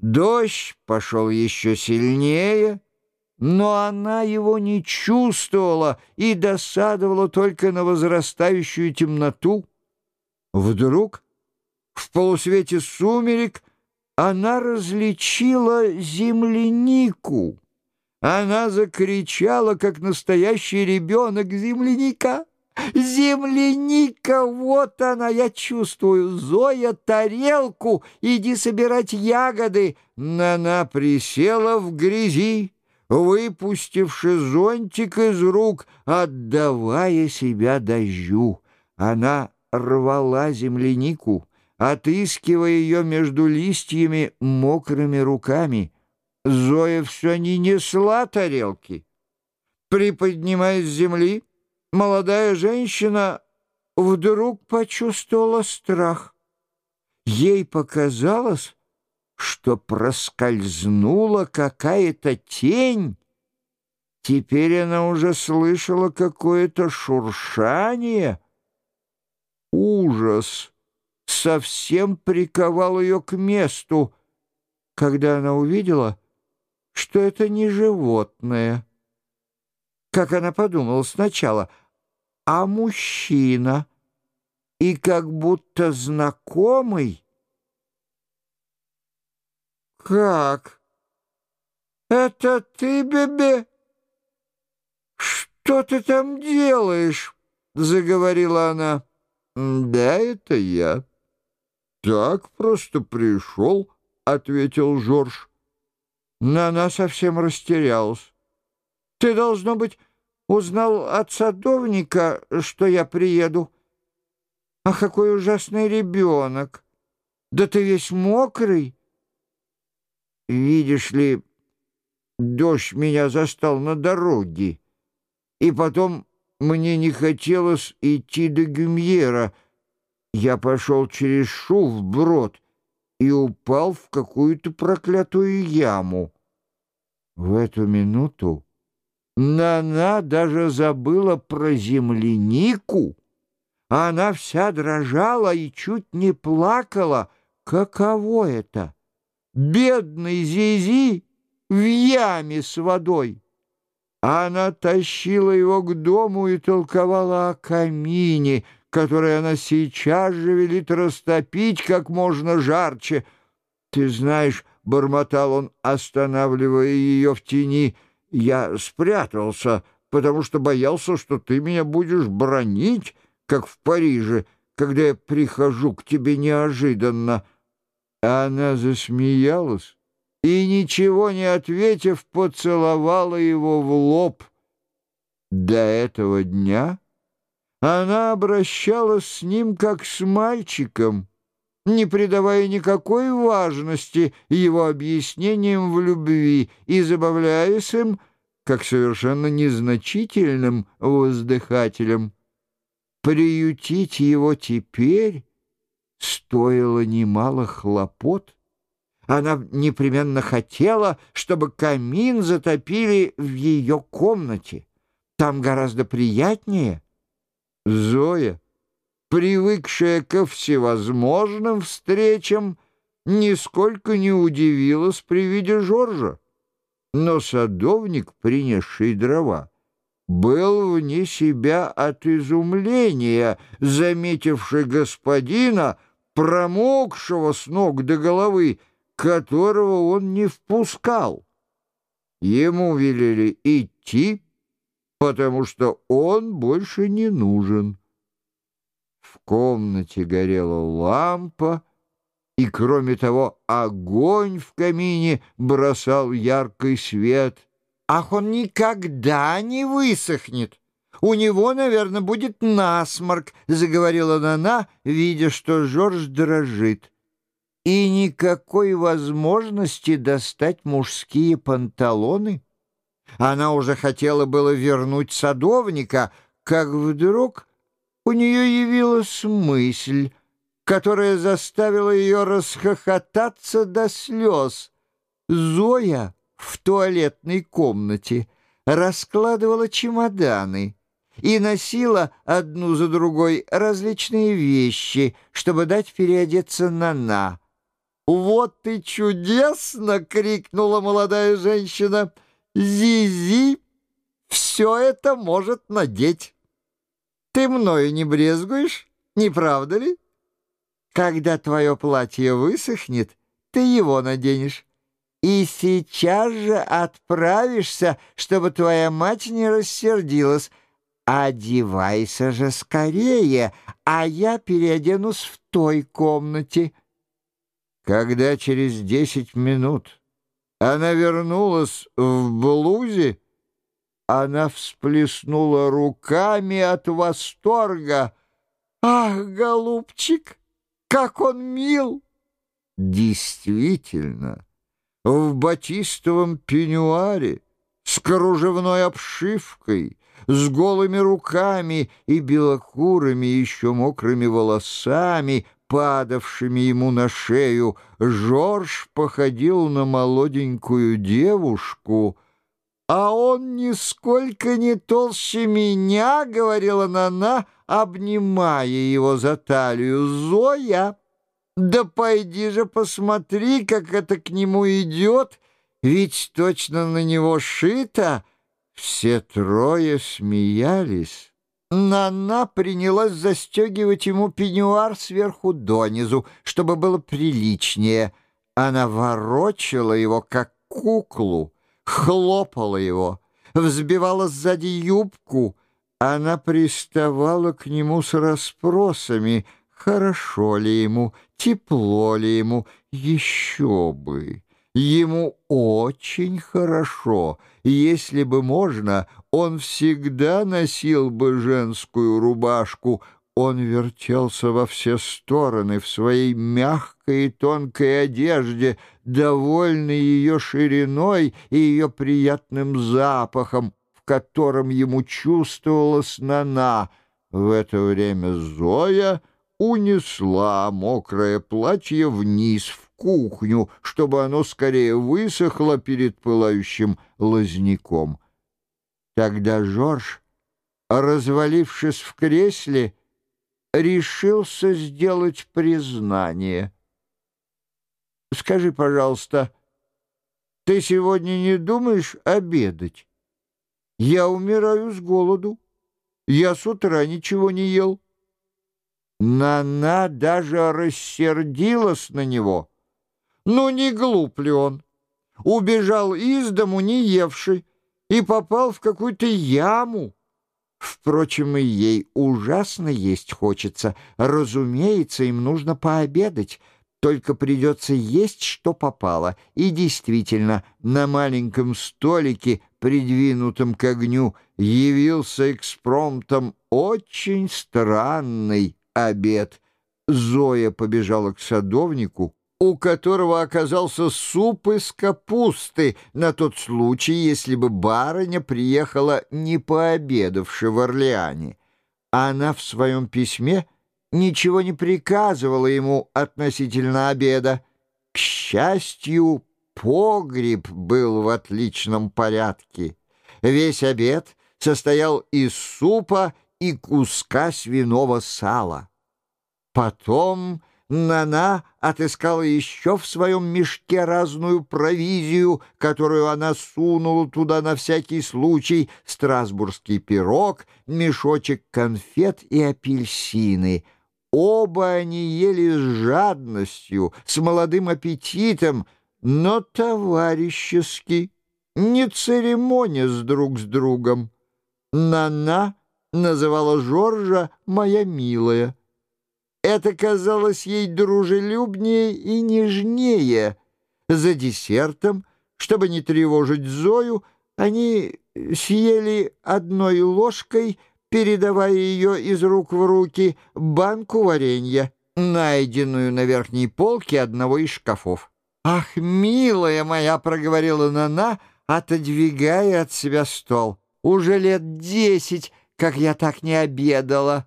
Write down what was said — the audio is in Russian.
Дождь пошел еще сильнее, но она его не чувствовала и досадовала только на возрастающую темноту. Вдруг в полусвете сумерек она различила землянику. Она закричала, как настоящий ребенок, «Земляника! Земляника! Вот она, я чувствую! Зоя, тарелку! Иди собирать ягоды!» Она присела в грязи, выпустивши зонтик из рук, отдавая себя дождю. Она рвала землянику, отыскивая ее между листьями мокрыми руками. Зоя все не несла тарелки. Приподнимаясь с земли, молодая женщина вдруг почувствовала страх. Ей показалось, что проскользнула какая-то тень. Теперь она уже слышала какое-то шуршание. Ужас совсем приковал ее к месту, когда она увидела, что это не животное. Как она подумала сначала, а мужчина, и как будто знакомый. «Как? Это ты, Бебе? Что ты там делаешь?» — заговорила она. «Да, это я. Так просто пришел», — ответил Жорж. Но она совсем растерялась. «Ты, должно быть, узнал от садовника, что я приеду. А какой ужасный ребенок! Да ты весь мокрый!» Видишь ли, дождь меня застал на дороге, и потом мне не хотелось идти до Гюмьера. Я пошел через шу вброд и упал в какую-то проклятую яму. В эту минуту Нана даже забыла про землянику. Она вся дрожала и чуть не плакала. Каково это? бедный Зизи в яме с водой. Она тащила его к дому и толковала о камине, который она сейчас же велит растопить как можно жарче. «Ты знаешь», — бормотал он, останавливая ее в тени, — «я спрятался, потому что боялся, что ты меня будешь бронить, как в Париже, когда я прихожу к тебе неожиданно». Она засмеялась и, ничего не ответив, поцеловала его в лоб. До этого дня она обращалась с ним как с мальчиком, не придавая никакой важности его объяснениям в любви и забавляясь им, как совершенно незначительным воздыхателем. Приютить его теперь стоило немало хлопот. Она непременно хотела, чтобы камин затопили в ее комнате. Там гораздо приятнее. Зоя, привыкшая ко всевозможным встречам, нисколько не удивилась при виде Жоржа. Но садовник, принесший дрова, был вне себя от изумления, заметивший господина, промокшего с ног до головы, которого он не впускал. Ему велели идти, потому что он больше не нужен. В комнате горела лампа, и, кроме того, огонь в камине бросал яркий свет. «Ах, он никогда не высохнет!» «У него, наверное, будет насморк», — заговорила Нана, видя, что Жорж дрожит. «И никакой возможности достать мужские панталоны?» Она уже хотела было вернуть садовника, как вдруг у нее явилась мысль, которая заставила ее расхохотаться до слез. «Зоя!» в туалетной комнате, раскладывала чемоданы и носила одну за другой различные вещи, чтобы дать переодеться Нана. «Вот и чудесно!» — крикнула молодая женщина. «Зизи все это может надеть. Ты мною не брезгуешь, не правда ли? Когда твое платье высохнет, ты его наденешь. И сейчас же отправишься, чтобы твоя мать не рассердилась. Одевайся же скорее, а я переоденусь в той комнате». Когда через десять минут она вернулась в блузе, она всплеснула руками от восторга. «Ах, голубчик, как он мил!» Действительно, в батистовом пеньюаре с кружевной обшивкой, с голыми руками и белокурыми еще мокрыми волосами — падавшими ему на шею, Жорж походил на молоденькую девушку, «А он нисколько не толще меня», — говорила Нана, обнимая его за талию, «Зоя, да пойди же посмотри, как это к нему идет, ведь точно на него шито». Все трое смеялись. Нана принялась застегивать ему пеньюар сверху донизу, чтобы было приличнее. Она ворочала его, как куклу, хлопала его, взбивала сзади юбку. Она приставала к нему с расспросами, хорошо ли ему, тепло ли ему, еще бы. Ему очень хорошо. Если бы можно, он всегда носил бы женскую рубашку. Он вертелся во все стороны в своей мягкой и тонкой одежде, довольный ее шириной и ее приятным запахом, в котором ему чувствовалась Нана. В это время Зоя унесла мокрое платье вниз в кухню, чтобы оно скорее высохло перед пылающим лозняком. Тогда Жорж, развалившись в кресле, решился сделать признание. «Скажи, пожалуйста, ты сегодня не думаешь обедать? Я умираю с голоду. Я с утра ничего не ел». Нана даже рассердилась на него — ну, не глуп ли он? Убежал из дому, не евший, и попал в какую-то яму. Впрочем, и ей ужасно есть хочется. Разумеется, им нужно пообедать. Только придется есть, что попало. И действительно, на маленьком столике, придвинутом к огню, явился экспромтом очень странный обед. Зоя побежала к садовнику, у которого оказался суп из капусты на тот случай, если бы барыня приехала не пообедавши в Орлеане. Она в своем письме ничего не приказывала ему относительно обеда. К счастью, погреб был в отличном порядке. Весь обед состоял из супа и куска свиного сала. Потом Нана отыскала еще в своем мешке разную провизию, которую она сунула туда на всякий случай, страсбургский пирог, мешочек конфет и апельсины. Оба они ели с жадностью, с молодым аппетитом, но товарищески, не церемонясь друг с другом. Нана называла Жоржа «моя милая». Это казалось ей дружелюбнее и нежнее. За десертом, чтобы не тревожить Зою, они съели одной ложкой, передавая ее из рук в руки, банку варенья, найденную на верхней полке одного из шкафов. «Ах, милая моя!» — проговорила Нана, отодвигая от себя стол. «Уже лет десять, как я так не обедала».